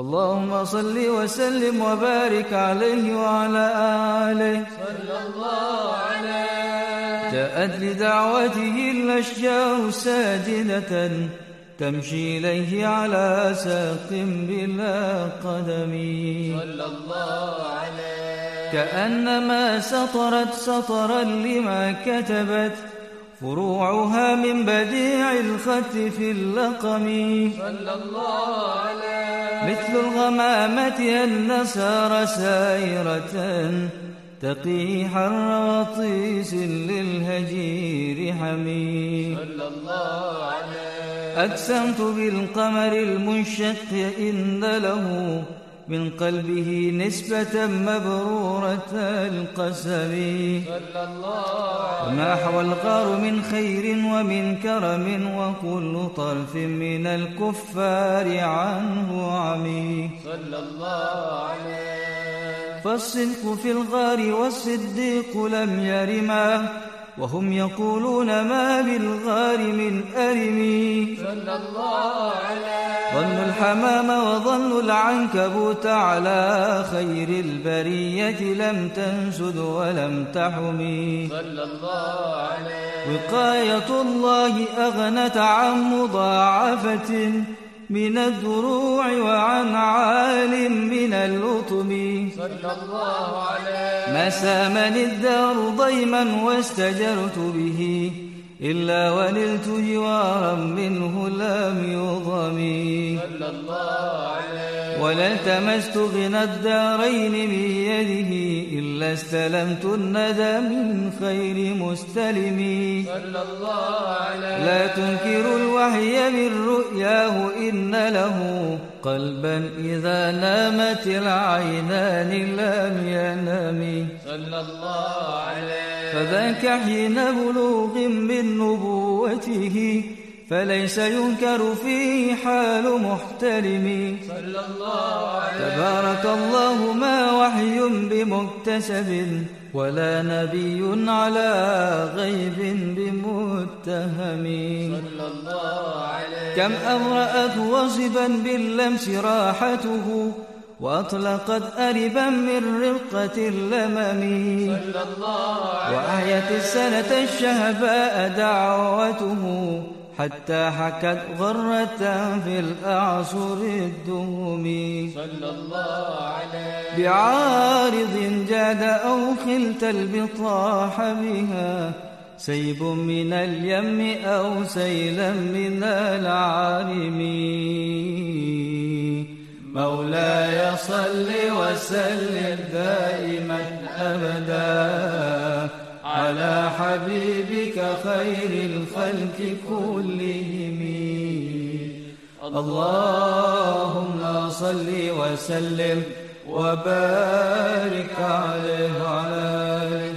اللهم صل وسلم وبارك عليه وعلى آله. صلى الله عليه جاءت لدعوته الأشجار ساجدة تمشي إليه على ساق بلا قدم. صلى الله عليه كأنما سطرت سطرا لما كتبت. فروعها من بديع الخط في اللقم. صلى الله عليه مثل الغمامة النسار سائرة تقي حر وطيس للهجير حميم. صلى الله عليه أقسمت بالقمر المنشق إن له من قلبه نسبة مبرورة القسم. صلى الله وما حوى الغار من خير ومن كرم وكل طرف من الكفار عنه عمي. صلى الله عليه فالصدق في الغار والصديق لم يرما. وهم يقولون ما بالغار من أرمي صلى الله عليه الحمام وظن العنكبوت على خير البرية لم تنسد ولم تحمي صلى الله عليه وقاية الله أغنت عن مضاعفة. من الدروع وعن عال من اللطم. صلى الله عليه ما سامني الدار ضيما واستجرت به إلا ونلت جوارا منه لم يضمي صلى الله عليه ولا التمست غنى الدارين من يده إلا استلمت الندى من خير مستلم. صلى الله عليه لا تنكر الوحي من رؤياه إن له قلبا إذا نامت العينان لم ينم. صلى الله عليه فذاك حين بلوغ من نبوته فليس ينكر فيه حال محترم صلى الله عليه تبارك الله ما وحي بمكتسب ولا نبي على غيب بمتهم. صلى الله عليه كم أبرأت وصبا باللمس راحته وأطلقت أربا من رقة اللمم. صلى الله عليه وأحيت السنة الشهباء دعوته حتى حكت غرة في الأعصر الدهم صلى الله عليه. بعارض جاد أو خلت البطاح بها. سيب من اليم أو سيلا من العالم مولاي صل وسلم دائما أبدا. على حبيبك خير الخلق كلهم. اللهم صل وسلم وبارك عليه وعلى آله